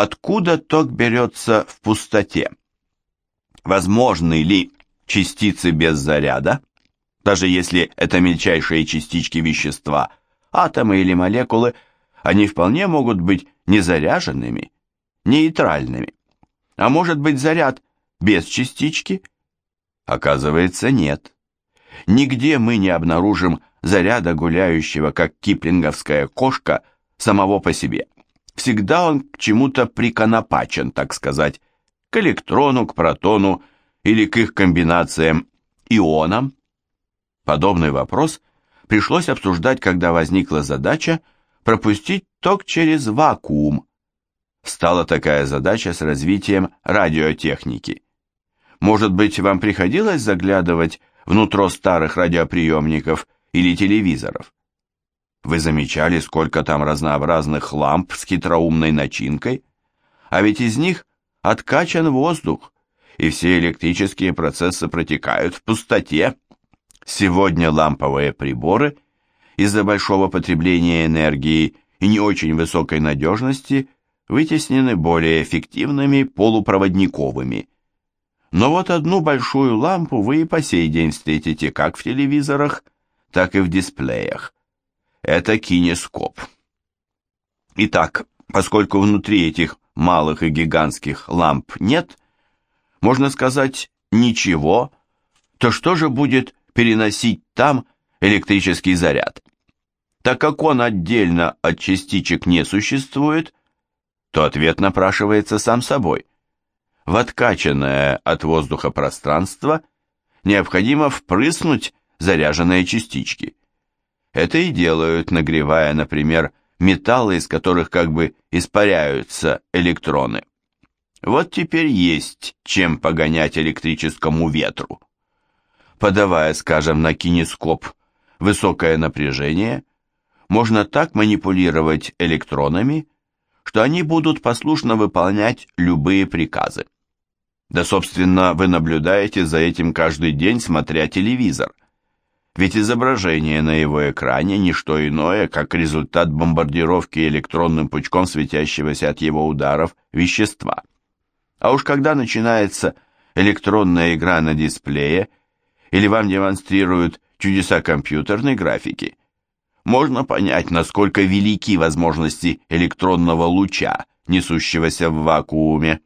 Откуда ток берется в пустоте? Возможны ли частицы без заряда? Даже если это мельчайшие частички вещества, атомы или молекулы, они вполне могут быть незаряженными, нейтральными. А может быть заряд без частички? Оказывается, нет. Нигде мы не обнаружим заряда гуляющего, как киплинговская кошка, самого по себе. Всегда он к чему-то приконопачен, так сказать, к электрону, к протону или к их комбинациям ионам. Подобный вопрос пришлось обсуждать, когда возникла задача пропустить ток через вакуум. Стала такая задача с развитием радиотехники. Может быть, вам приходилось заглядывать внутрь старых радиоприемников или телевизоров? Вы замечали, сколько там разнообразных ламп с хитроумной начинкой? А ведь из них откачан воздух, и все электрические процессы протекают в пустоте. Сегодня ламповые приборы из-за большого потребления энергии и не очень высокой надежности вытеснены более эффективными полупроводниковыми. Но вот одну большую лампу вы и по сей день встретите как в телевизорах, так и в дисплеях это кинескоп. Итак, поскольку внутри этих малых и гигантских ламп нет, можно сказать, ничего, то что же будет переносить там электрический заряд? Так как он отдельно от частичек не существует, то ответ напрашивается сам собой. В откачанное от воздуха пространство необходимо впрыснуть заряженные частички. Это и делают, нагревая, например, металлы, из которых как бы испаряются электроны. Вот теперь есть чем погонять электрическому ветру. Подавая, скажем, на кинескоп высокое напряжение, можно так манипулировать электронами, что они будут послушно выполнять любые приказы. Да, собственно, вы наблюдаете за этим каждый день, смотря телевизор – ведь изображение на его экране не что иное, как результат бомбардировки электронным пучком светящегося от его ударов вещества. А уж когда начинается электронная игра на дисплее, или вам демонстрируют чудеса компьютерной графики, можно понять, насколько велики возможности электронного луча, несущегося в вакууме.